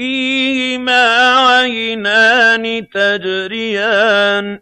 فِيهِمَا عَيْنَانِ تَجْرِيَانِ